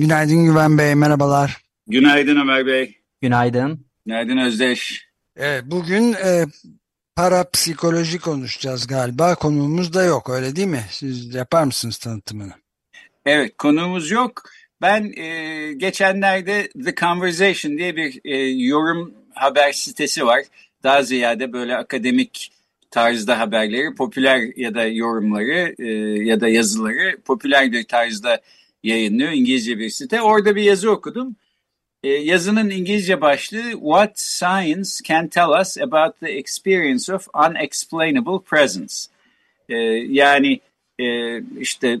Günaydın Güven Bey, merhabalar. Günaydın Ömer Bey. Günaydın. Günaydın Özdeş. Evet, bugün e, parapsikoloji konuşacağız galiba. Konuğumuz da yok, öyle değil mi? Siz yapar mısınız tanıtımını? Evet, konuğumuz yok. Ben e, geçenlerde The Conversation diye bir e, yorum haber sitesi var. Daha ziyade böyle akademik tarzda haberleri, popüler ya da yorumları e, ya da yazıları popüler bir tarzda yayınlıyor. İngilizce bir site. Orada bir yazı okudum. E, yazının İngilizce başlığı What Science Can Tell Us About the Experience of Unexplainable Presence. E, yani e, işte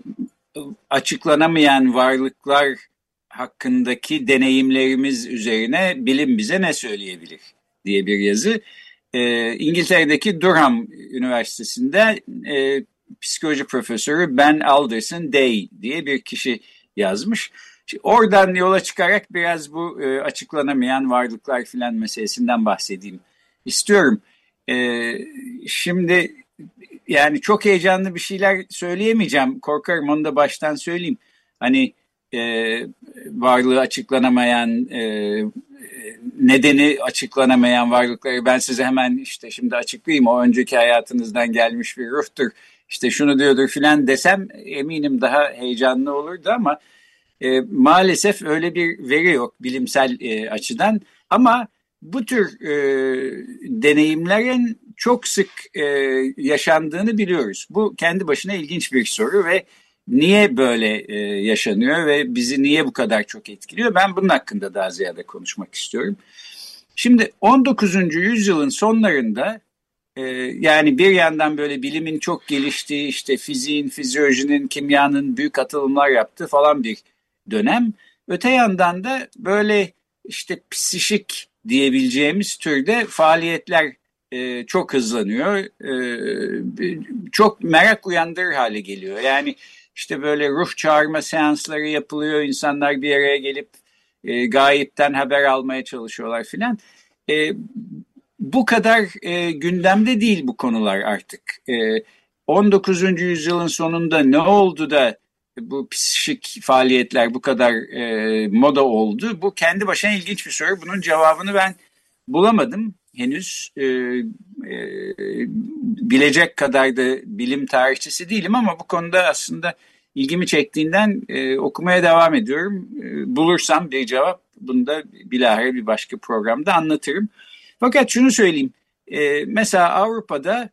açıklanamayan varlıklar hakkındaki deneyimlerimiz üzerine bilim bize ne söyleyebilir diye bir yazı. E, İngiltere'deki Durham Üniversitesi'nde e, psikoloji profesörü Ben Alderson Day diye bir kişi yazmış. Oradan yola çıkarak biraz bu e, açıklanamayan varlıklar filan meselesinden bahsedeyim istiyorum. E, şimdi yani çok heyecanlı bir şeyler söyleyemeyeceğim. Korkarım onu da baştan söyleyeyim. Hani e, varlığı açıklanamayan, nedeni açıklanamayan varlıkları ben size hemen işte şimdi açıklayayım. O önceki hayatınızdan gelmiş bir ruhtur. İşte şunu diyordur filan desem eminim daha heyecanlı olurdu ama e, maalesef öyle bir veri yok bilimsel e, açıdan. Ama bu tür e, deneyimlerin çok sık e, yaşandığını biliyoruz. Bu kendi başına ilginç bir soru ve niye böyle e, yaşanıyor ve bizi niye bu kadar çok etkiliyor? Ben bunun hakkında daha ziyade konuşmak istiyorum. Şimdi 19. yüzyılın sonlarında yani bir yandan böyle bilimin çok geliştiği işte fiziğin, fizyolojinin, kimyanın büyük atılımlar yaptığı falan bir dönem. Öte yandan da böyle işte psişik diyebileceğimiz türde faaliyetler e, çok hızlanıyor. E, çok merak uyandırır hale geliyor. Yani işte böyle ruh çağırma seansları yapılıyor. İnsanlar bir araya gelip e, gayipten haber almaya çalışıyorlar filan. E, bu kadar e, gündemde değil bu konular artık. E, 19. yüzyılın sonunda ne oldu da bu psikik faaliyetler bu kadar e, moda oldu? Bu kendi başına ilginç bir soru. Bunun cevabını ben bulamadım henüz. E, e, bilecek kadar da bilim tarihçisi değilim ama bu konuda aslında ilgimi çektiğinden e, okumaya devam ediyorum. E, bulursam bir cevap bunu da bilahare bir başka programda anlatırım. Fakat şunu söyleyeyim. E, mesela Avrupa'da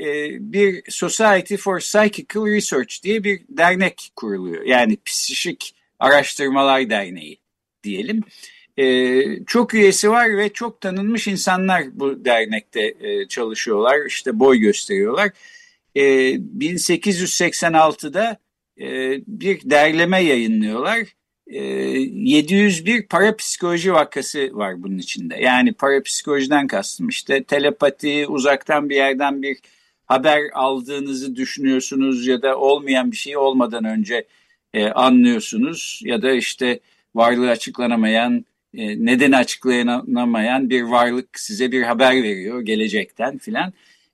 e, bir Society for Psychical Research diye bir dernek kuruluyor. Yani Psikik Araştırmalar Derneği diyelim. E, çok üyesi var ve çok tanınmış insanlar bu dernekte e, çalışıyorlar. İşte boy gösteriyorlar. E, 1886'da e, bir derleme yayınlıyorlar. E, 701 parapsikoloji vakası var bunun içinde. Yani parapsikolojiden kastım işte telepati, uzaktan bir yerden bir haber aldığınızı düşünüyorsunuz ya da olmayan bir şey olmadan önce e, anlıyorsunuz ya da işte varlığı açıklanamayan, e, nedeni açıklanamayan bir varlık size bir haber veriyor gelecekten filan.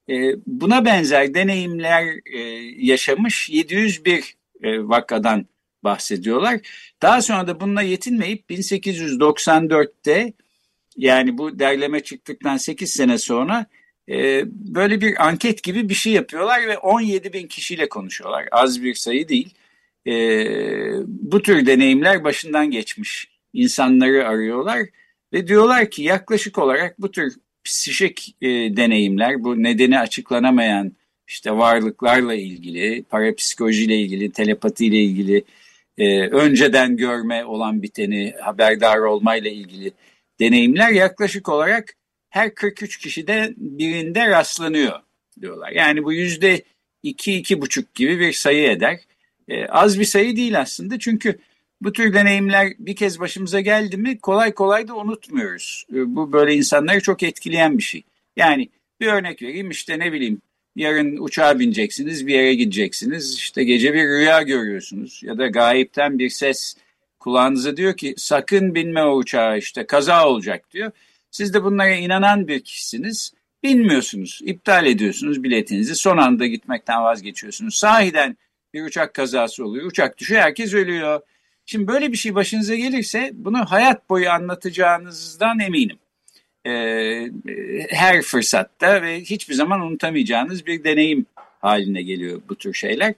E, buna benzer deneyimler e, yaşamış 701 e, vakadan bahsediyorlar. Daha sonra da bununla yetinmeyip 1894'te yani bu derleme çıktıktan 8 sene sonra e, böyle bir anket gibi bir şey yapıyorlar ve 17 bin kişiyle konuşuyorlar. Az bir sayı değil. E, bu tür deneyimler başından geçmiş insanları arıyorlar ve diyorlar ki yaklaşık olarak bu tür psikik e, deneyimler, bu nedeni açıklanamayan işte varlıklarla ilgili, parapsikolojiyle ilgili, telepatiyle ilgili, e, önceden görme olan biteni haberdar olmayla ilgili deneyimler yaklaşık olarak her 43 kişide birinde rastlanıyor diyorlar. Yani bu yüzde iki, iki buçuk gibi bir sayı eder. E, az bir sayı değil aslında çünkü bu tür deneyimler bir kez başımıza geldi mi kolay kolay da unutmuyoruz. E, bu böyle insanları çok etkileyen bir şey. Yani bir örnek vereyim işte ne bileyim yarın uçağa bineceksiniz bir yere gideceksiniz işte gece bir rüya görüyorsunuz ya da gayipten bir ses kulağınıza diyor ki sakın binme o uçağa işte kaza olacak diyor. Siz de bunlara inanan bir kişisiniz. Bilmiyorsunuz, iptal ediyorsunuz biletinizi, son anda gitmekten vazgeçiyorsunuz. Sahiden bir uçak kazası oluyor, uçak düşüyor, herkes ölüyor. Şimdi böyle bir şey başınıza gelirse bunu hayat boyu anlatacağınızdan eminim. Ee, her fırsatta ve hiçbir zaman unutamayacağınız bir deneyim haline geliyor bu tür şeyler.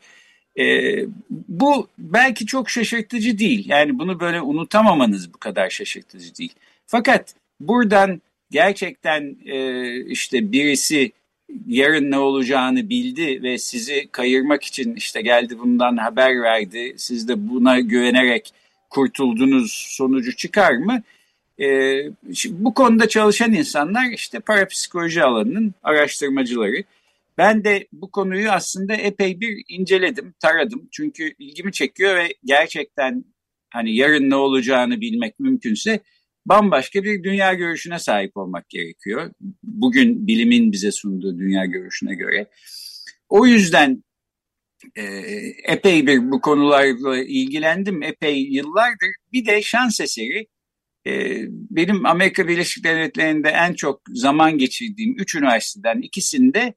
Ee, bu belki çok şaşırtıcı değil. Yani bunu böyle unutamamanız bu kadar şaşırtıcı değil. Fakat buradan gerçekten e, işte birisi yarın ne olacağını bildi ve sizi kayırmak için işte geldi bundan haber verdi. Siz de buna güvenerek kurtuldunuz sonucu çıkar mı? E, şimdi bu konuda çalışan insanlar işte parapsikoloji alanının araştırmacıları. Ben de bu konuyu aslında epey bir inceledim, taradım. Çünkü ilgimi çekiyor ve gerçekten hani yarın ne olacağını bilmek mümkünse bambaşka bir dünya görüşüne sahip olmak gerekiyor. Bugün bilimin bize sunduğu dünya görüşüne göre. O yüzden e, epey bir bu konularla ilgilendim epey yıllardır. Bir de şans eseri benim Amerika Birleşik Devletleri'nde en çok zaman geçirdiğim üç üniversiteden ikisinde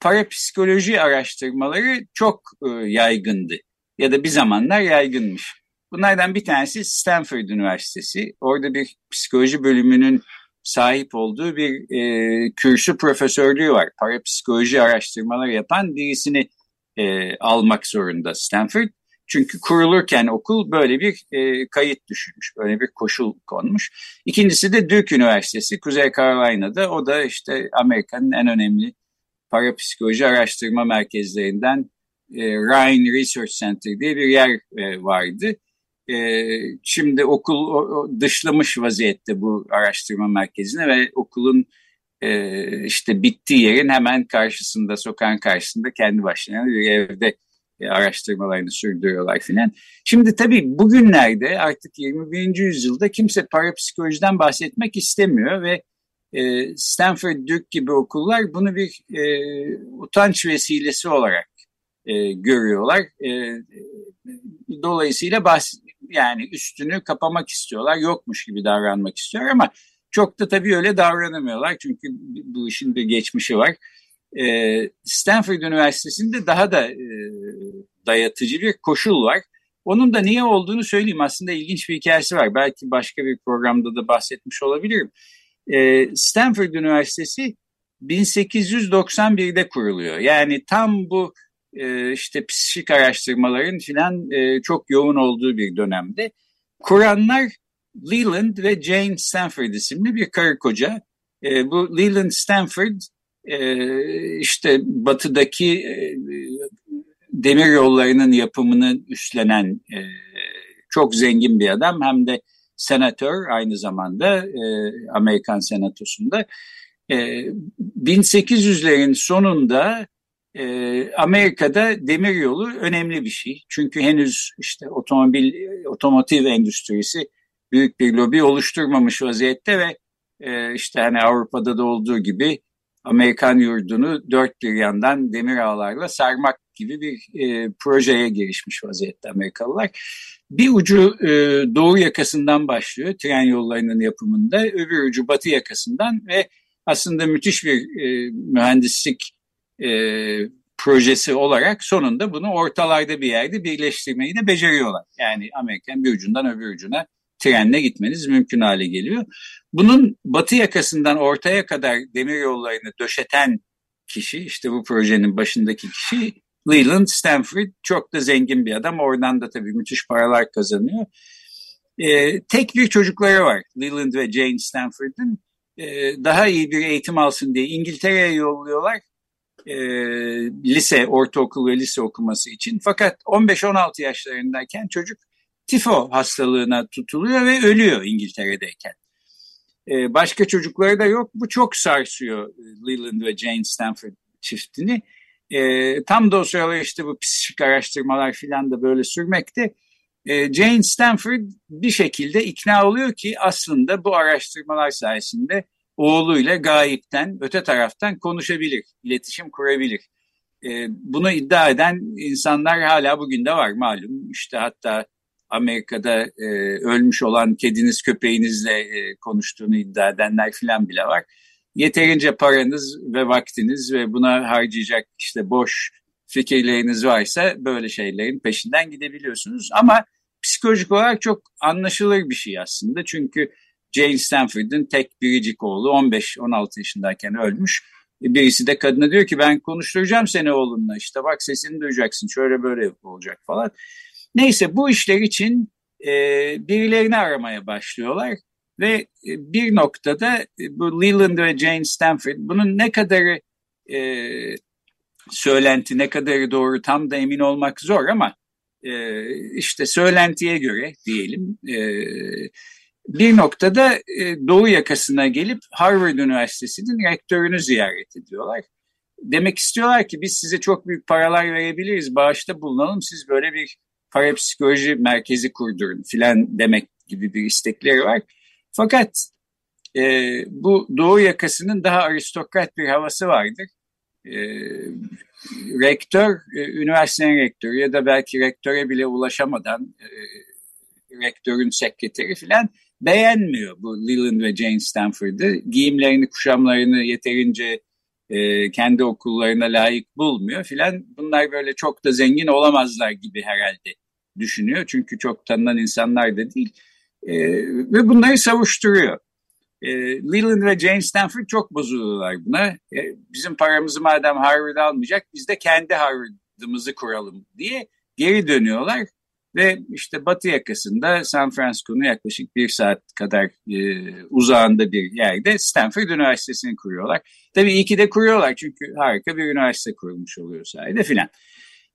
parapsikoloji araştırmaları çok e, yaygındı. Ya da bir zamanlar yaygınmış. Bunlardan bir tanesi Stanford Üniversitesi. Orada bir psikoloji bölümünün sahip olduğu bir e, kürsü profesörlüğü var. Parapsikoloji araştırmaları yapan birisini e, almak zorunda Stanford. Çünkü kurulurken okul böyle bir e, kayıt düşürmüş, böyle bir koşul konmuş. İkincisi de Duke Üniversitesi, Kuzey Carolina'da. O da işte Amerika'nın en önemli parapsikoloji araştırma merkezlerinden e, Ryan Research Center diye bir yer e, vardı. E, şimdi okul o, dışlamış vaziyette bu araştırma merkezine ve okulun e, işte bittiği yerin hemen karşısında, sokağın karşısında kendi başlarına bir evde e, araştırmalarını sürdürüyorlar filan. Şimdi tabii bugünlerde artık 21. yüzyılda kimse parapsikolojiden bahsetmek istemiyor ve e, Stanford, Duke gibi okullar bunu bir e, utanç vesilesi olarak e, görüyorlar. E, dolayısıyla bahs yani üstünü kapamak istiyorlar, yokmuş gibi davranmak istiyorlar ama çok da tabii öyle davranamıyorlar çünkü bu işin bir geçmişi var. E, Stanford Üniversitesi'nde daha da e, dayatıcı bir koşul var. Onun da niye olduğunu söyleyeyim. Aslında ilginç bir hikayesi var. Belki başka bir programda da bahsetmiş olabilirim. E, Stanford Üniversitesi 1891'de kuruluyor. Yani tam bu e, işte psikik araştırmaların filan e, çok yoğun olduğu bir dönemde. Kuranlar Leland ve Jane Stanford isimli bir karı koca. E, bu Leland Stanford işte batıdaki e, demir yollarının yapımını üstlenen e, çok zengin bir adam. Hem de senatör aynı zamanda e, Amerikan senatosunda. E, 1800'lerin sonunda Amerika'da demir yolu önemli bir şey. Çünkü henüz işte otomobil, otomotiv endüstrisi büyük bir lobi oluşturmamış vaziyette ve işte hani Avrupa'da da olduğu gibi Amerikan yurdunu dört bir yandan demir ağlarla sarmak gibi bir e, projeye girişmiş vaziyette Amerikalılar. Bir ucu e, doğu yakasından başlıyor tren yollarının yapımında, öbür ucu batı yakasından ve aslında müthiş bir e, mühendislik e, projesi olarak sonunda bunu ortalarda bir yerde birleştirmeyi de beceriyorlar. Yani Amerika'nın bir ucundan öbür ucuna trenle gitmeniz mümkün hale geliyor. Bunun batı yakasından ortaya kadar demir yollarını döşeten kişi, işte bu projenin başındaki kişi Leland Stanford çok da zengin bir adam. Oradan da tabii müthiş paralar kazanıyor. Ee, tek bir çocukları var Leland ve Jane Stanford'ın. Ee, daha iyi bir eğitim alsın diye İngiltere'ye yolluyorlar. Ee, lise, ortaokul ve lise okuması için. Fakat 15-16 yaşlarındayken çocuk tifo hastalığına tutuluyor ve ölüyor İngiltere'deyken. Ee, başka çocukları da yok. Bu çok sarsıyor Leland ve Jane Stanford çiftini. E, tam da o sıralar işte bu psikik araştırmalar filan da böyle sürmekte. E, Jane Stanford bir şekilde ikna oluyor ki aslında bu araştırmalar sayesinde oğluyla gayipten, öte taraftan konuşabilir, iletişim kurabilir. E, bunu iddia eden insanlar hala bugün de var malum. İşte hatta Amerika'da e, ölmüş olan kediniz köpeğinizle e, konuştuğunu iddia edenler filan bile var. Yeterince paranız ve vaktiniz ve buna harcayacak işte boş fikirleriniz varsa böyle şeylerin peşinden gidebiliyorsunuz. Ama psikolojik olarak çok anlaşılır bir şey aslında. Çünkü Jane Stanford'ın tek biricik oğlu 15-16 yaşındayken ölmüş. Birisi de kadına diyor ki ben konuşturacağım seni oğlunla işte bak sesini duyacaksın şöyle böyle olacak falan. Neyse bu işler için e, birilerini aramaya başlıyorlar ve e, bir noktada e, bu Leland ve Jane Stanford bunun ne kadarı e, söylenti ne kadarı doğru tam da emin olmak zor ama e, işte söylentiye göre diyelim e, bir noktada e, Doğu yakasına gelip Harvard Üniversitesi'nin rektörünü ziyaret ediyorlar. Demek istiyorlar ki biz size çok büyük paralar verebiliriz, bağışta bulunalım, siz böyle bir parapsikoloji merkezi kurdurun filan demek gibi bir istekleri var. Fakat e, bu Doğu yakasının daha aristokrat bir havası vardır. E, rektör, e, üniversitenin rektörü ya da belki rektöre bile ulaşamadan e, rektörün sekreteri filan beğenmiyor bu Leland ve Jane Stanford'ı. Giyimlerini, kuşamlarını yeterince e, kendi okullarına layık bulmuyor filan. Bunlar böyle çok da zengin olamazlar gibi herhalde düşünüyor. Çünkü çok tanınan insanlar da değil. E, ve bunları savuşturuyor. E, Leland ve Jane Stanford çok bozuluyorlar buna. E, bizim paramızı madem Harvard almayacak biz de kendi Harvard'ımızı kuralım diye geri dönüyorlar. Ve işte batı yakasında San Francisco'nun yaklaşık bir saat kadar e, uzağında bir yerde Stanford Üniversitesi'ni kuruyorlar. Tabii iyi ki de kuruyorlar çünkü harika bir üniversite kurulmuş oluyor sayede filan.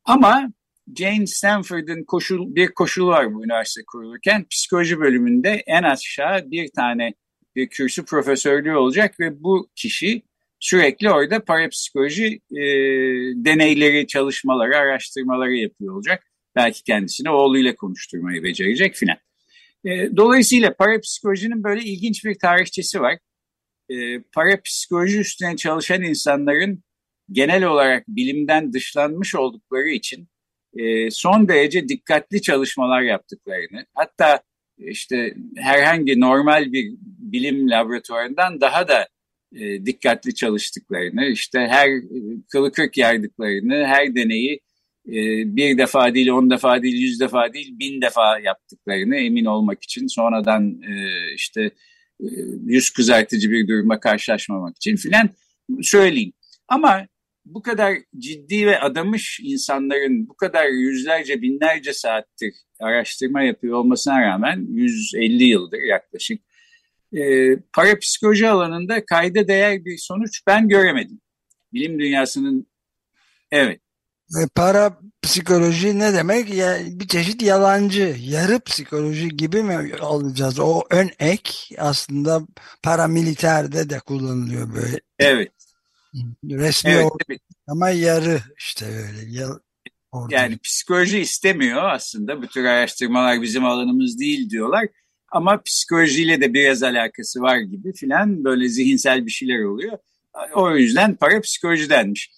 Ama Jane Stanford'ın koşul, bir koşulu var bu üniversite kurulurken. Psikoloji bölümünde en aşağı bir tane bir kürsü profesörlüğü olacak ve bu kişi sürekli orada parapsikoloji e, deneyleri, çalışmaları, araştırmaları yapıyor olacak. Belki kendisini oğluyla konuşturmayı becerecek filan. E, dolayısıyla parapsikolojinin böyle ilginç bir tarihçesi var. E, parapsikoloji üstüne çalışan insanların genel olarak bilimden dışlanmış oldukları için e, son derece dikkatli çalışmalar yaptıklarını, hatta işte herhangi normal bir bilim laboratuvarından daha da e, dikkatli çalıştıklarını, işte her kılı kırk yardıklarını, her deneyi e, bir defa değil, on defa değil, yüz defa değil, bin defa yaptıklarını emin olmak için sonradan e, işte e, yüz kızartıcı bir duruma karşılaşmamak için filan söyleyeyim. Ama bu kadar ciddi ve adamış insanların bu kadar yüzlerce binlerce saattir araştırma yapıyor olmasına rağmen 150 yıldır yaklaşık e, parapsikoloji alanında kayda değer bir sonuç ben göremedim. Bilim dünyasının evet. E, para psikoloji ne demek? Ya, bir çeşit yalancı, yarı psikoloji gibi mi alacağız? O ön ek aslında paramiliterde de kullanılıyor böyle. Evet. Resmi evet, ama yarı işte öyle. Ya. Yani psikoloji istemiyor aslında. Bu tür araştırmalar bizim alanımız değil diyorlar. Ama psikolojiyle de biraz alakası var gibi filan böyle zihinsel bir şeyler oluyor. O yüzden parapsikoloji denmiş.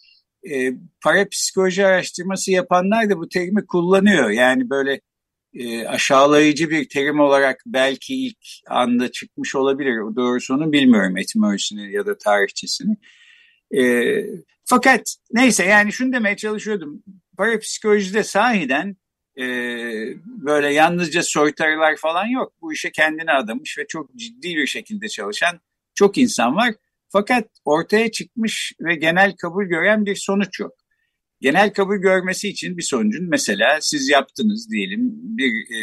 E, parapsikoloji araştırması yapanlar da bu terimi kullanıyor. Yani böyle e, aşağılayıcı bir terim olarak belki ilk anda çıkmış olabilir. Doğrusunu bilmiyorum etimolojisini ya da tarihçesini. E, fakat neyse yani şunu demeye çalışıyordum. Parapsikolojide sahiden e, böyle yalnızca soytarılar falan yok. Bu işe kendini adamış ve çok ciddi bir şekilde çalışan çok insan var. Fakat ortaya çıkmış ve genel kabul gören bir sonuç yok. Genel kabul görmesi için bir sonucun mesela siz yaptınız diyelim bir e,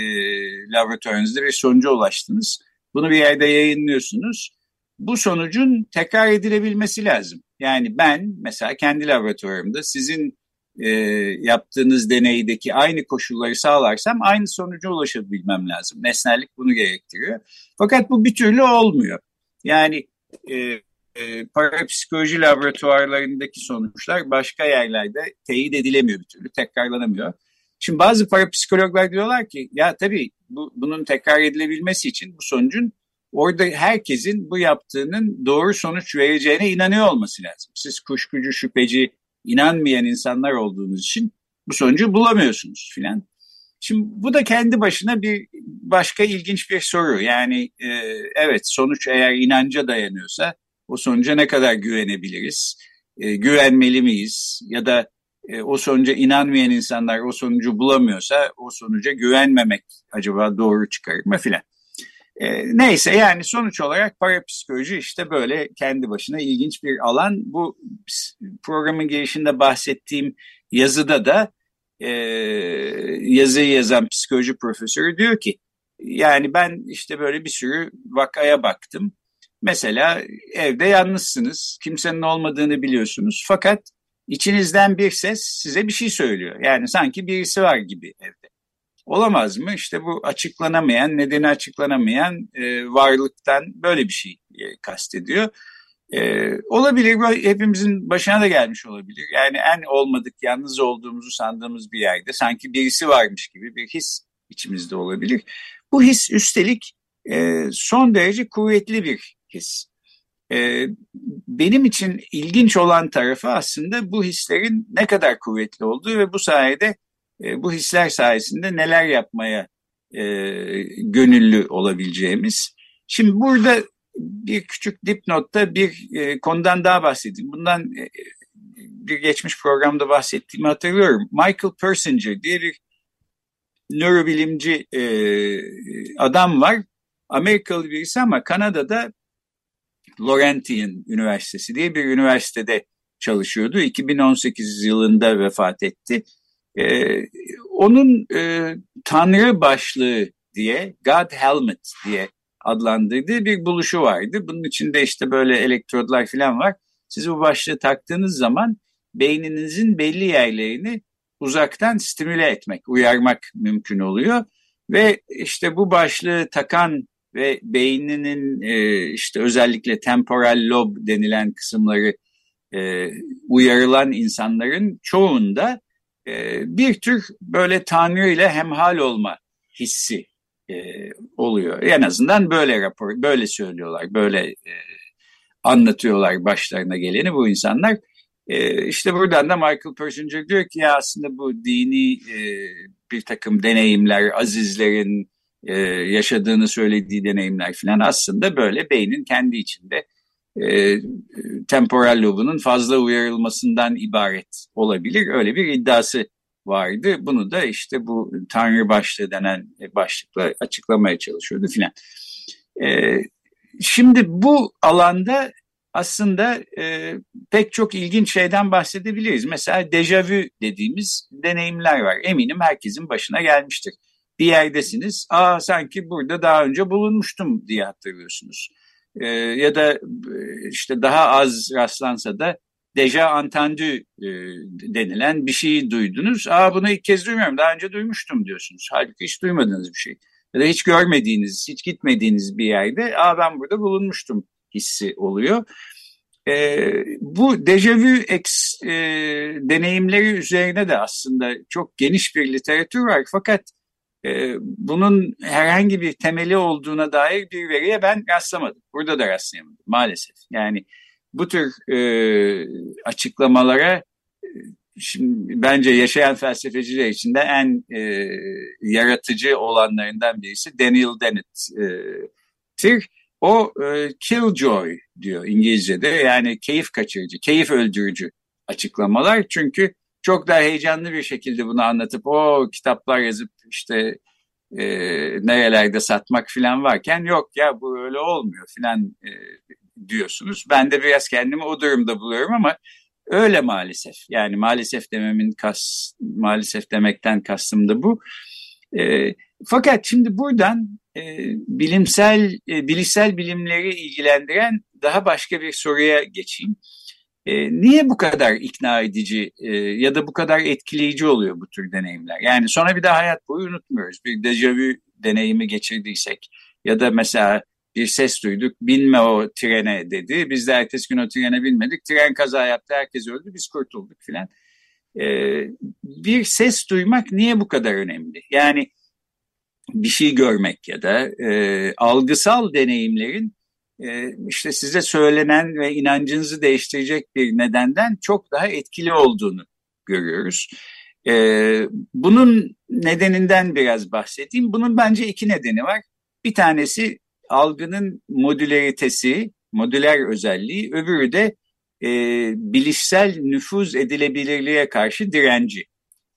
laboratuvarınızda bir sonuca ulaştınız. Bunu bir yerde yayınlıyorsunuz. Bu sonucun tekrar edilebilmesi lazım. Yani ben mesela kendi laboratuvarımda sizin e, yaptığınız deneydeki aynı koşulları sağlarsam aynı sonuca ulaşabilmem lazım. Nesnellik bunu gerektiriyor. Fakat bu bir türlü olmuyor. Yani e, e, parapsikoloji laboratuvarlarındaki sonuçlar başka yerlerde teyit edilemiyor bir türlü, tekrarlanamıyor. Şimdi bazı parapsikologlar diyorlar ki ya tabii bu, bunun tekrar edilebilmesi için bu sonucun orada herkesin bu yaptığının doğru sonuç vereceğine inanıyor olması lazım. Siz kuşkucu, şüpheci, inanmayan insanlar olduğunuz için bu sonucu bulamıyorsunuz filan. Şimdi bu da kendi başına bir başka ilginç bir soru. Yani e, evet sonuç eğer inanca dayanıyorsa o sonuca ne kadar güvenebiliriz? E, güvenmeli miyiz? Ya da e, o sonuca inanmayan insanlar o sonucu bulamıyorsa o sonuca güvenmemek acaba doğru çıkarır mı filan. E, neyse yani sonuç olarak parapsikoloji işte böyle kendi başına ilginç bir alan. Bu programın girişinde bahsettiğim yazıda da e, yazıyı yazan psikoloji profesörü diyor ki yani ben işte böyle bir sürü vakaya baktım. Mesela evde yalnızsınız, kimsenin olmadığını biliyorsunuz fakat içinizden bir ses size bir şey söylüyor. Yani sanki birisi var gibi evde. Olamaz mı? İşte bu açıklanamayan, nedeni açıklanamayan e, varlıktan böyle bir şey e, kastediyor. E, olabilir, hepimizin başına da gelmiş olabilir. Yani en olmadık, yalnız olduğumuzu sandığımız bir yerde sanki birisi varmış gibi bir his içimizde olabilir. Bu his üstelik e, son derece kuvvetli bir his. E, benim için ilginç olan tarafı aslında bu hislerin ne kadar kuvvetli olduğu ve bu sayede e, bu hisler sayesinde neler yapmaya e, gönüllü olabileceğimiz. Şimdi burada bir küçük dipnotta bir e, konudan daha bahsedeyim. Bundan e, bir geçmiş programda bahsettiğimi hatırlıyorum. Michael Persinger diye bir nörobilimci e, adam var. Amerikalı birisi ama Kanada'da Laurentian Üniversitesi diye bir üniversitede çalışıyordu. 2018 yılında vefat etti. Ee, onun e, Tanrı başlığı diye, God Helmet diye adlandırdığı bir buluşu vardı. Bunun içinde işte böyle elektrodlar falan var. Siz bu başlığı taktığınız zaman beyninizin belli yerlerini uzaktan stimüle etmek, uyarmak mümkün oluyor. Ve işte bu başlığı takan ve beyninin e, işte özellikle temporal lob denilen kısımları e, uyarılan insanların çoğunda e, bir tür böyle Tanrı ile hemhal olma hissi e, oluyor. En azından böyle rapor, böyle söylüyorlar, böyle e, anlatıyorlar başlarına geleni bu insanlar. E, işte buradan da Michael Persinger diyor ki ya aslında bu dini e, bir takım deneyimler, azizlerin e, yaşadığını söylediği deneyimler falan aslında böyle beynin kendi içinde e, temporal lobunun fazla uyarılmasından ibaret olabilir. Öyle bir iddiası vardı. Bunu da işte bu Tanrı başlığı denen başlıkla açıklamaya çalışıyordu filan. E, şimdi bu alanda aslında e, pek çok ilginç şeyden bahsedebiliriz. Mesela dejavü dediğimiz deneyimler var. Eminim herkesin başına gelmiştir. Bir yerdesiniz, aa sanki burada daha önce bulunmuştum diye hatırlıyorsunuz. E, ya da e, işte daha az rastlansa da deja entendu e, denilen bir şeyi duydunuz. Aa bunu ilk kez duymuyorum, daha önce duymuştum diyorsunuz. Halbuki hiç duymadığınız bir şey. Ya da hiç görmediğiniz, hiç gitmediğiniz bir yerde aa ben burada bulunmuştum hissi oluyor. E, bu dejavu ex e, deneyimleri üzerine de aslında çok geniş bir literatür var. Fakat e, bunun herhangi bir temeli olduğuna dair bir veriye ben rastlamadım. Burada da rastlayamadım maalesef. Yani bu tür e, açıklamalara şimdi bence yaşayan felsefeciler içinde en e, yaratıcı olanlarından birisi Daniel Dennett'tir. O e, killjoy diyor İngilizce'de yani keyif kaçırıcı, keyif öldürücü açıklamalar. Çünkü çok daha heyecanlı bir şekilde bunu anlatıp o kitaplar yazıp işte e, nerelerde satmak falan varken yok ya bu öyle olmuyor falan e, diyorsunuz. Ben de biraz kendimi o durumda buluyorum ama öyle maalesef. Yani maalesef dememin kas maalesef demekten kastım da bu. E, fakat şimdi buradan e, bilimsel e, bilişsel bilimleri ilgilendiren daha başka bir soruya geçeyim. E, niye bu kadar ikna edici e, ya da bu kadar etkileyici oluyor bu tür deneyimler? Yani sonra bir daha hayat boyu unutmuyoruz. Bir dejavu deneyimi geçirdiysek ya da mesela bir ses duyduk. Binme o trene dedi. Biz de ertesi gün o trene binmedik. Tren kaza yaptı. Herkes öldü. Biz kurtulduk filan. Ee, bir ses duymak niye bu kadar önemli? Yani bir şey görmek ya da e, algısal deneyimlerin işte size söylenen ve inancınızı değiştirecek bir nedenden çok daha etkili olduğunu görüyoruz. E, bunun nedeninden biraz bahsedeyim. Bunun bence iki nedeni var. Bir tanesi algının modülaritesi, modüler özelliği, öbürü de e, bilişsel nüfuz edilebilirliğe karşı direnci.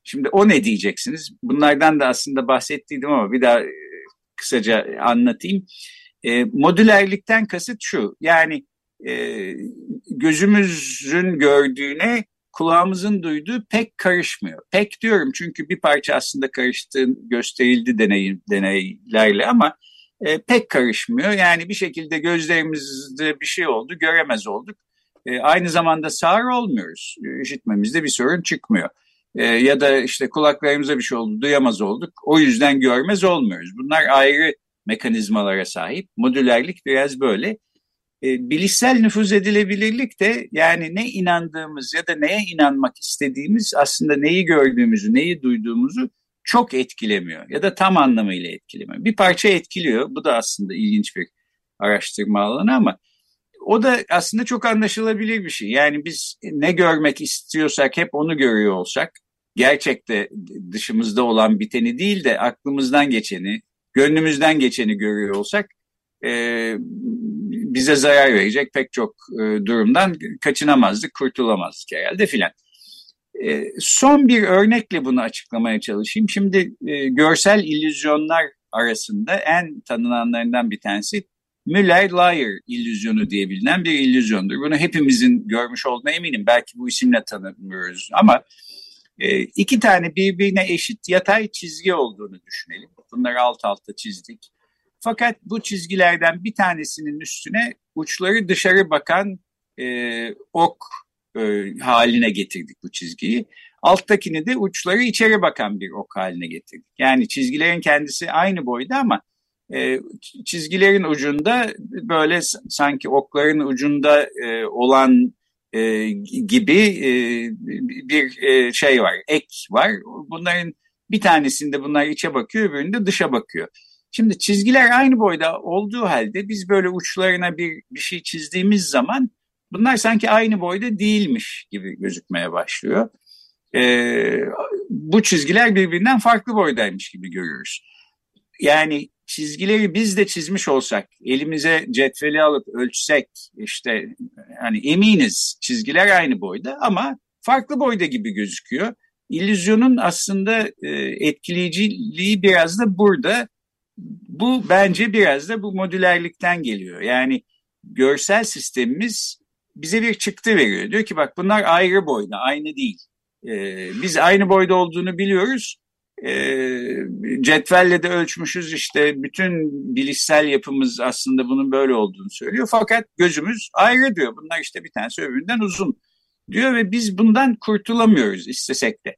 Şimdi o ne diyeceksiniz? Bunlardan da aslında bahsettiydim ama bir daha e, kısaca anlatayım. E, modülerlikten kasıt şu, yani e, gözümüzün gördüğüne kulağımızın duyduğu pek karışmıyor. Pek diyorum çünkü bir parça aslında karıştığı gösterildi deney, deneylerle ama e, pek karışmıyor. Yani bir şekilde gözlerimizde bir şey oldu, göremez olduk. E, aynı zamanda sağır olmuyoruz. İşitmemizde bir sorun çıkmıyor. E, ya da işte kulaklarımıza bir şey oldu, duyamaz olduk. O yüzden görmez olmuyoruz. Bunlar ayrı mekanizmalara sahip. Modülerlik biraz böyle. E, bilişsel nüfuz edilebilirlik de yani ne inandığımız ya da neye inanmak istediğimiz aslında neyi gördüğümüzü, neyi duyduğumuzu çok etkilemiyor ya da tam anlamıyla etkilemiyor. Bir parça etkiliyor. Bu da aslında ilginç bir araştırma alanı ama o da aslında çok anlaşılabilir bir şey. Yani biz ne görmek istiyorsak hep onu görüyor olsak gerçekte dışımızda olan biteni değil de aklımızdan geçeni, gönlümüzden geçeni görüyor olsak e, bize zarar verecek pek çok e, durumdan kaçınamazdık, kurtulamazdık herhalde filan. E, son bir örnekle bunu açıklamaya çalışayım. Şimdi e, görsel illüzyonlar arasında en tanınanlarından bir tanesi Müller-Lyer illüzyonu diye bilinen bir illüzyondur. Bunu hepimizin görmüş olduğuna eminim. Belki bu isimle tanımıyoruz ama e, iki tane birbirine eşit yatay çizgi olduğunu düşünelim. Bunları alt alta çizdik. Fakat bu çizgilerden bir tanesinin üstüne uçları dışarı bakan e, ok e, haline getirdik bu çizgiyi. Alttakini de uçları içeri bakan bir ok haline getirdik. Yani çizgilerin kendisi aynı boyda ama e, çizgilerin ucunda böyle sanki okların ucunda e, olan e, gibi e, bir e, şey var, ek var. Bunların bir tanesinde bunlar içe bakıyor, öbüründe dışa bakıyor. Şimdi çizgiler aynı boyda olduğu halde biz böyle uçlarına bir, bir şey çizdiğimiz zaman bunlar sanki aynı boyda değilmiş gibi gözükmeye başlıyor. Ee, bu çizgiler birbirinden farklı boydaymış gibi görüyoruz. Yani çizgileri biz de çizmiş olsak, elimize cetveli alıp ölçsek, işte hani eminiz çizgiler aynı boyda ama farklı boyda gibi gözüküyor. İllüzyonun aslında e, etkileyiciliği biraz da burada. Bu bence biraz da bu modülerlikten geliyor. Yani görsel sistemimiz bize bir çıktı veriyor. Diyor ki bak bunlar ayrı boyda, aynı değil. Ee, biz aynı boyda olduğunu biliyoruz e, cetvelle de ölçmüşüz işte bütün bilişsel yapımız aslında bunun böyle olduğunu söylüyor. Fakat gözümüz ayrı diyor. Bunlar işte bir tanesi öbüründen uzun diyor ve biz bundan kurtulamıyoruz istesek de.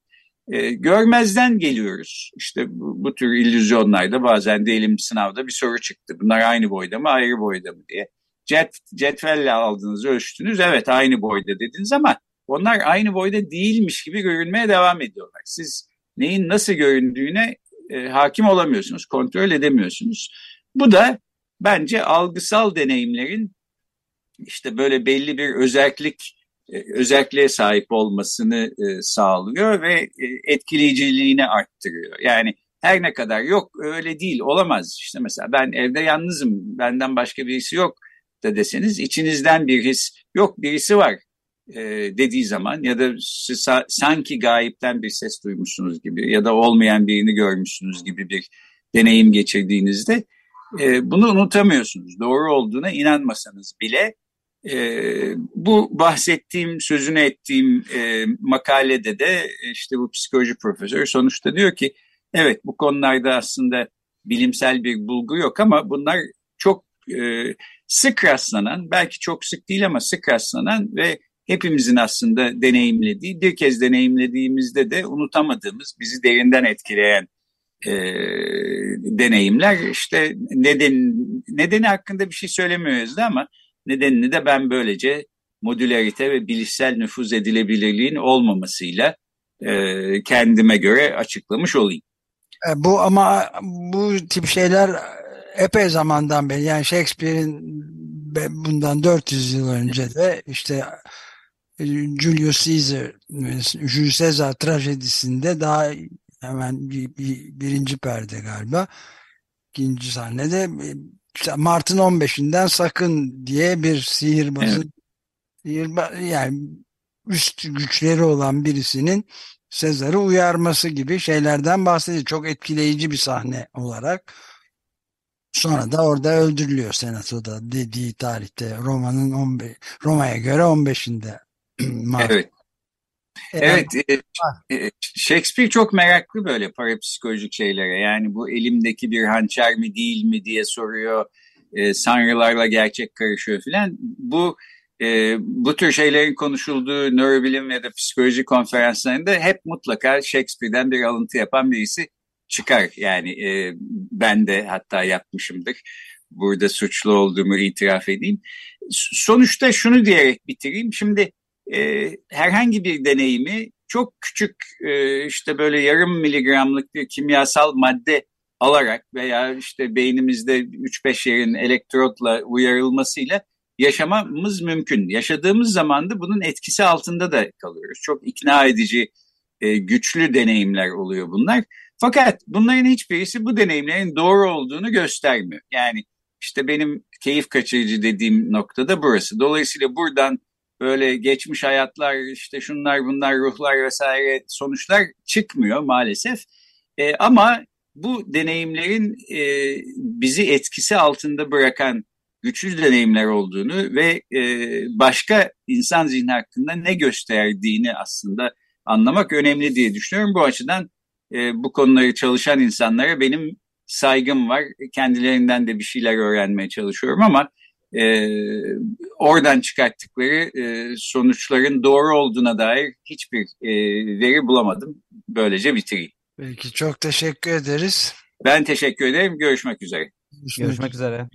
E, görmezden geliyoruz. İşte bu, bu tür illüzyonlarda bazen diyelim sınavda bir soru çıktı. Bunlar aynı boyda mı ayrı boyda mı diye. Cet, cetvelle aldınız ölçtünüz evet aynı boyda dediniz ama onlar aynı boyda değilmiş gibi görünmeye devam ediyorlar. Siz neyin nasıl göründüğüne e, hakim olamıyorsunuz, kontrol edemiyorsunuz. Bu da bence algısal deneyimlerin işte böyle belli bir özellik özelliğe sahip olmasını e, sağlıyor ve e, etkileyiciliğini arttırıyor. Yani her ne kadar yok öyle değil olamaz işte mesela ben evde yalnızım benden başka birisi yok da deseniz içinizden bir his yok birisi var e, dediği zaman ya da sanki gayipten bir ses duymuşsunuz gibi ya da olmayan birini görmüşsünüz gibi bir deneyim geçirdiğinizde e, bunu unutamıyorsunuz. Doğru olduğuna inanmasanız bile e, bu bahsettiğim, sözünü ettiğim e, makalede de işte bu psikoloji profesörü sonuçta diyor ki evet bu konularda aslında bilimsel bir bulgu yok ama bunlar çok e, sık rastlanan, belki çok sık değil ama sık rastlanan ve hepimizin aslında deneyimlediği, bir kez deneyimlediğimizde de unutamadığımız, bizi derinden etkileyen e, deneyimler. İşte neden Nedeni hakkında bir şey söylemiyoruz da ama nedenini de ben böylece modülerite ve bilişsel nüfuz edilebilirliğin olmamasıyla e, kendime göre açıklamış olayım. E, bu ama bu tip şeyler epey zamandan beri yani Shakespeare'in bundan 400 yıl önce de işte e, Julius Caesar, Jules Caesar trajedisinde daha hemen bir, bir, birinci perde galiba ikinci sahnede e, Mart'ın 15'inden sakın diye bir sihirbazın evet. sihirba, yani üst güçleri olan birisinin Sezar'ı uyarması gibi şeylerden bahsediyor. Çok etkileyici bir sahne olarak. Sonra da orada öldürülüyor senatoda dediği tarihte Roma'nın 15 Roma'ya göre 15'inde. evet. Evet, e, e, Shakespeare çok meraklı böyle parapsikolojik şeylere. Yani bu elimdeki bir hançer mi değil mi diye soruyor. E, sanrılarla gerçek karışıyor filan. Bu e, bu tür şeylerin konuşulduğu nörobilim ya da psikoloji konferanslarında hep mutlaka Shakespeare'den bir alıntı yapan birisi çıkar. Yani e, ben de hatta yapmışımdır. Burada suçlu olduğumu itiraf edeyim. Sonuçta şunu diyerek bitireyim. Şimdi e, herhangi bir deneyimi çok küçük e, işte böyle yarım miligramlık bir kimyasal madde alarak veya işte beynimizde 3-5 yerin elektrotla uyarılmasıyla yaşamamız mümkün. Yaşadığımız zaman da bunun etkisi altında da kalıyoruz. Çok ikna edici, e, güçlü deneyimler oluyor bunlar. Fakat bunların hiçbirisi bu deneyimlerin doğru olduğunu göstermiyor. Yani işte benim keyif kaçırıcı dediğim noktada burası. Dolayısıyla buradan böyle geçmiş hayatlar işte şunlar bunlar ruhlar vesaire sonuçlar çıkmıyor maalesef. E, ama bu deneyimlerin e, bizi etkisi altında bırakan güçlü deneyimler olduğunu ve e, başka insan zihni hakkında ne gösterdiğini aslında anlamak önemli diye düşünüyorum. Bu açıdan e, bu konuları çalışan insanlara benim saygım var. Kendilerinden de bir şeyler öğrenmeye çalışıyorum ama e, oradan çıkarttıkları e, sonuçların doğru olduğuna dair hiçbir e, veri bulamadım. Böylece bitireyim. Peki çok teşekkür ederiz. Ben teşekkür ederim. Görüşmek üzere. Görüşmek, Görüşmek üzere.